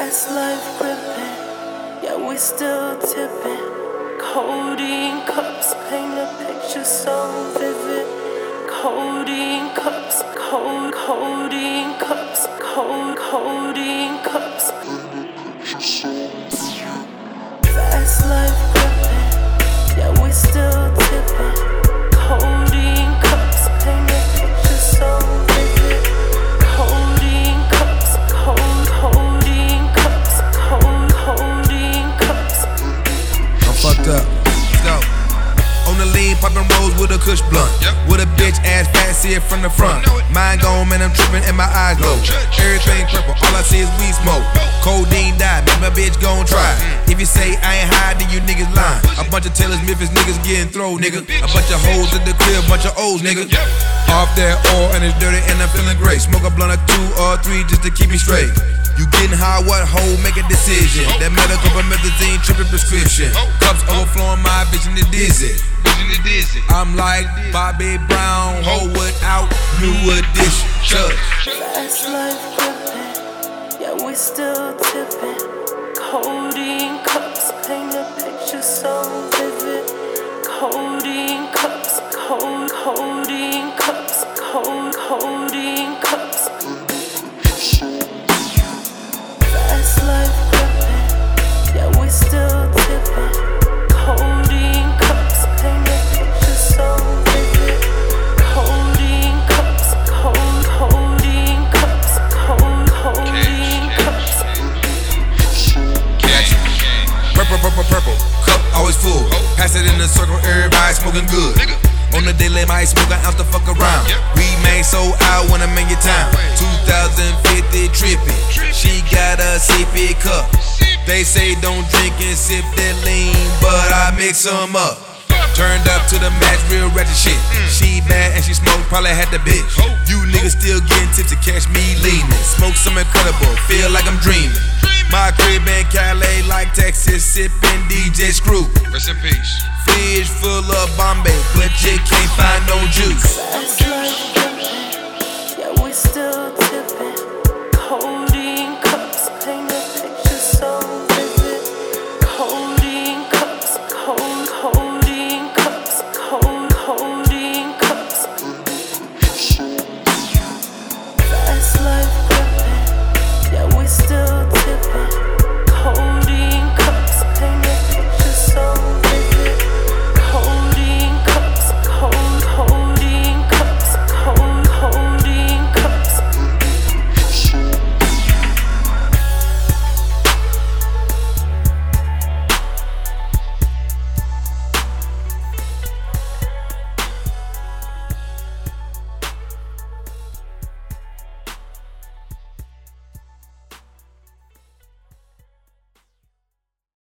Fast life gripping, yeah, we still tipping. Codeine cups paint a picture so vivid. Codeine cups, cold, codeine cups, cold, codeine cups. Fast popping rolls with a kush blunt. With a bitch ass fat, see it from the front. Mine gone, man, I'm tripping and my eyes low. Everything purple, all I see is weed smoke. Codeine die, make my bitch gon' try. If you say I ain't high, then you niggas lying. A bunch of Taylor's Memphis niggas getting thrown, nigga. A bunch of hoes in the crib, bunch of O's, nigga. Off that oil and it's dirty and I'm feeling great. Smoke a blunt or two or three just to keep me straight. You getting high, what hoe, make a decision. Oh. That medical promethazine, tripping prescription. Oh. Cups overflowing, my vision is dizzy. Vision it dizzy. I'm like Bobby Brown, oh. hoe without New Edition. Church. Fast life gripping, yeah, we still tipping. Codeine cups paint a picture so vivid. Codeine cups, cold, codeine cups, cold, codeine cups. Purple, purple, purple. Cup always full. Pass it in the circle, everybody smoking good. On the daily, might smoke an ounce to fuck around. We made so out when I'm in your town. 2050 tripping. She got a sippy cup. They say don't drink and sip that lean, but I mix 'em up. Turned up to the max, real ratchet shit. She bad and she smoke, probably had the bitch. You niggas still getting tips to catch me leaning. Smoke some incredible, feel like I'm dreaming. My crib in Calais, like Texas, sipping DJ Screw. Rest in peace. Fridge full of Bombay, but you can't find no juice. Fast life